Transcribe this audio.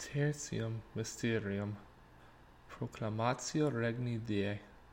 tertium mysterium. Proclamatio regni Dei